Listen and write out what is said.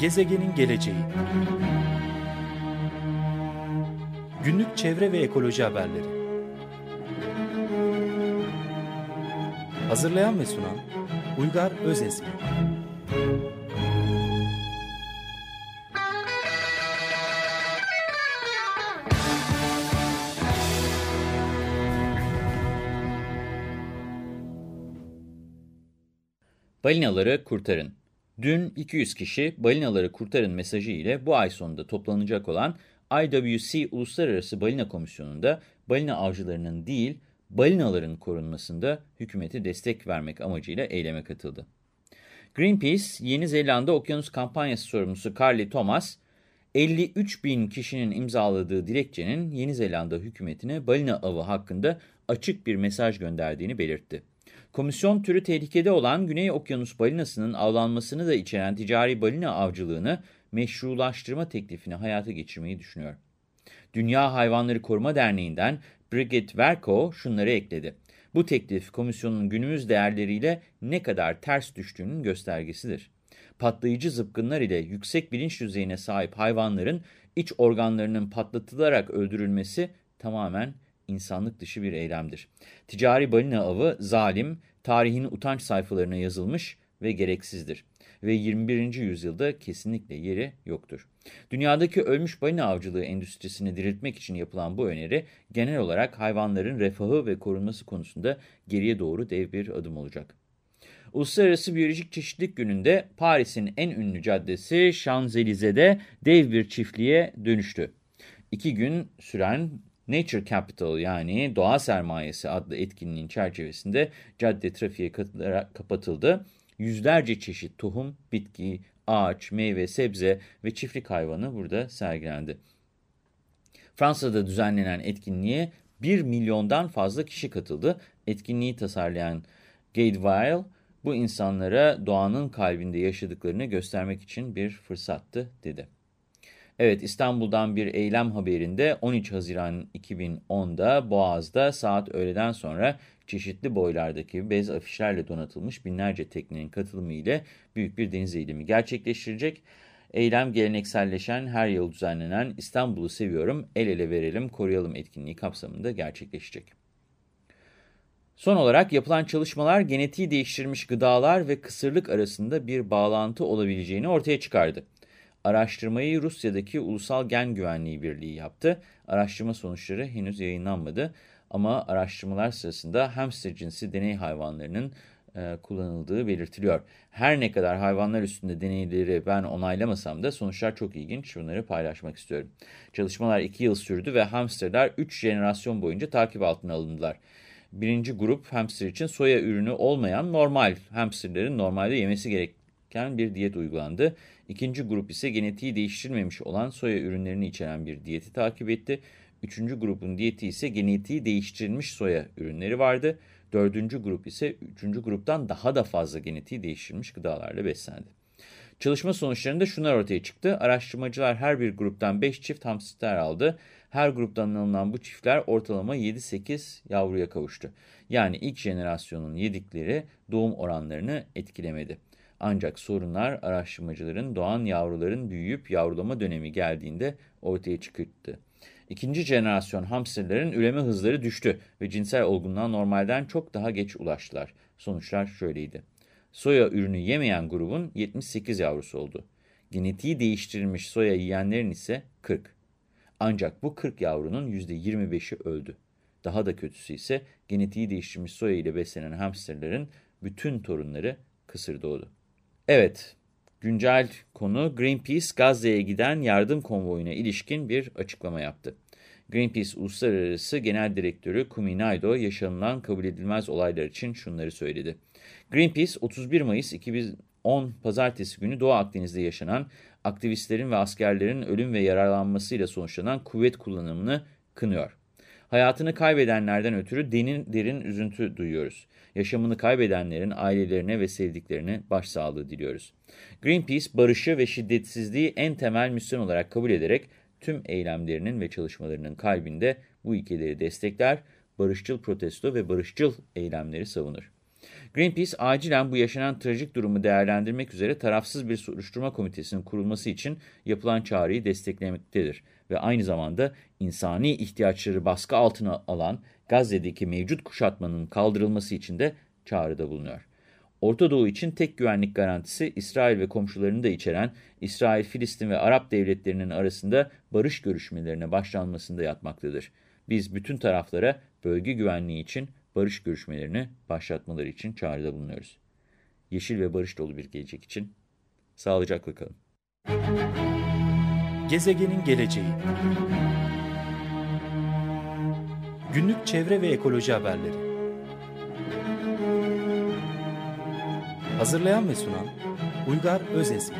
Gezegenin geleceği. Günlük çevre ve ekoloji haberleri. Hazırlayan ve sunan Uygar Özesmi. Balinaları kurtarın. Dün 200 kişi balinaları kurtarın mesajı ile bu ay sonunda toplanacak olan IWC Uluslararası Balina Komisyonu'nda balina avcılarının değil, balinaların korunmasında hükümeti destek vermek amacıyla eyleme katıldı. Greenpeace, Yeni Zelanda Okyanus Kampanyası sorumlusu Carly Thomas, 53 bin kişinin imzaladığı dilekçenin Yeni Zelanda hükümetine balina avı hakkında açık bir mesaj gönderdiğini belirtti. Komisyon türü tehlikede olan Güney Okyanus balinasının avlanmasını da içeren ticari balina avcılığını meşrulaştırma teklifini hayata geçirmeyi düşünüyor. Dünya Hayvanları Koruma Derneği'nden Brigitte Verco şunları ekledi. Bu teklif komisyonun günümüz değerleriyle ne kadar ters düştüğünün göstergesidir. Patlayıcı zıpkınlar ile yüksek bilinç düzeyine sahip hayvanların iç organlarının patlatılarak öldürülmesi tamamen insanlık dışı bir eylemdir. Ticari balina avı zalim, tarihin utanç sayfalarına yazılmış ve gereksizdir. Ve 21. yüzyılda kesinlikle yeri yoktur. Dünyadaki ölmüş balina avcılığı endüstrisini diriltmek için yapılan bu öneri, genel olarak hayvanların refahı ve korunması konusunda geriye doğru dev bir adım olacak. Uluslararası Biyolojik Çeşitlilik Günü'nde Paris'in en ünlü caddesi Champs-Élysées dev bir çiftliğe dönüştü. İki gün süren Nature Capital yani doğa sermayesi adlı etkinliğin çerçevesinde cadde trafiğe kapatıldı. Yüzlerce çeşit tohum, bitki, ağaç, meyve, sebze ve çiftlik hayvanı burada sergilendi. Fransa'da düzenlenen etkinliğe 1 milyondan fazla kişi katıldı. Etkinliği tasarlayan Gade Weil, bu insanlara doğanın kalbinde yaşadıklarını göstermek için bir fırsattı dedi. Evet İstanbul'dan bir eylem haberinde 13 Haziran 2010'da Boğaz'da saat öğleden sonra çeşitli boylardaki bez afişlerle donatılmış binlerce teknenin katılımı ile büyük bir deniz eylemi gerçekleştirecek. Eylem gelenekselleşen her yıl düzenlenen İstanbul'u seviyorum el ele verelim koruyalım etkinliği kapsamında gerçekleşecek. Son olarak yapılan çalışmalar genetiği değiştirilmiş gıdalar ve kısırlık arasında bir bağlantı olabileceğini ortaya çıkardı. Araştırmayı Rusya'daki Ulusal Gen Güvenliği Birliği yaptı. Araştırma sonuçları henüz yayınlanmadı ama araştırmalar sırasında hamster cinsi deney hayvanlarının e, kullanıldığı belirtiliyor. Her ne kadar hayvanlar üstünde deneyleri ben onaylamasam da sonuçlar çok ilginç. Bunları paylaşmak istiyorum. Çalışmalar 2 yıl sürdü ve hamsterler 3 jenerasyon boyunca takip altına alındılar. Birinci grup hamster için soya ürünü olmayan normal hamsterlerin normalde yemesi gereken bir diyet uygulandı. İkinci grup ise genetiği değiştirilmemiş olan soya ürünlerini içeren bir diyeti takip etti. Üçüncü grubun diyeti ise genetiği değiştirilmiş soya ürünleri vardı. Dördüncü grup ise üçüncü gruptan daha da fazla genetiği değiştirilmiş gıdalarla beslendi. Çalışma sonuçlarında şunlar ortaya çıktı. Araştırmacılar her bir gruptan 5 çift hamster aldı. Her gruptan alınan bu çiftler ortalama 7-8 yavruya kavuştu. Yani ilk jenerasyonun yedikleri doğum oranlarını etkilemedi. Ancak sorunlar araştırmacıların doğan yavruların büyüyüp yavrulama dönemi geldiğinde ortaya çıktı. İkinci jenerasyon hamsterlerin üreme hızları düştü ve cinsel olgunluğa normalden çok daha geç ulaştılar. Sonuçlar şöyleydi. Soya ürünü yemeyen grubun 78 yavrusu oldu. Genetiği değiştirilmiş soya yiyenlerin ise 40. Ancak bu 40 yavrunun %25'i öldü. Daha da kötüsü ise genetiği değiştirilmiş soya ile beslenen hamsterlerin bütün torunları kısır doğdu. Evet, güncel konu Greenpeace Gazze'ye giden yardım konvoyuna ilişkin bir açıklama yaptı. Greenpeace Uluslararası Genel Direktörü Kumi Naido yaşanılan kabul edilmez olaylar için şunları söyledi. Greenpeace 31 Mayıs 2010 Pazartesi günü Doğu Akdeniz'de yaşanan aktivistlerin ve askerlerin ölüm ve yaralanmasıyla sonuçlanan kuvvet kullanımını kınıyor. Hayatını kaybedenlerden ötürü derin, derin üzüntü duyuyoruz. Yaşamını kaybedenlerin ailelerine ve sevdiklerine başsağlığı diliyoruz. Greenpeace, barışı ve şiddetsizliği en temel misyon olarak kabul ederek tüm eylemlerinin ve çalışmalarının kalbinde bu ilkeleri destekler, barışçıl protesto ve barışçıl eylemleri savunur. Greenpeace acilen bu yaşanan trajik durumu değerlendirmek üzere tarafsız bir soruşturma komitesinin kurulması için yapılan çağrıyı desteklemektedir ve aynı zamanda insani ihtiyaçları baskı altına alan Gazze'deki mevcut kuşatmanın kaldırılması için de çağrıda bulunuyor. Orta Doğu için tek güvenlik garantisi İsrail ve komşularını da içeren İsrail, Filistin ve Arap devletlerinin arasında barış görüşmelerine başlanmasında yatmaktadır. Biz bütün taraflara bölge güvenliği için barış görüşmelerini başlatmaları için çağrıda bulunuyoruz. Yeşil ve barış dolu bir gelecek için sağlıcakla kalın. Gezegenin geleceği Günlük çevre ve ekoloji haberleri Hazırlayan ve sunan Uygar Özesmi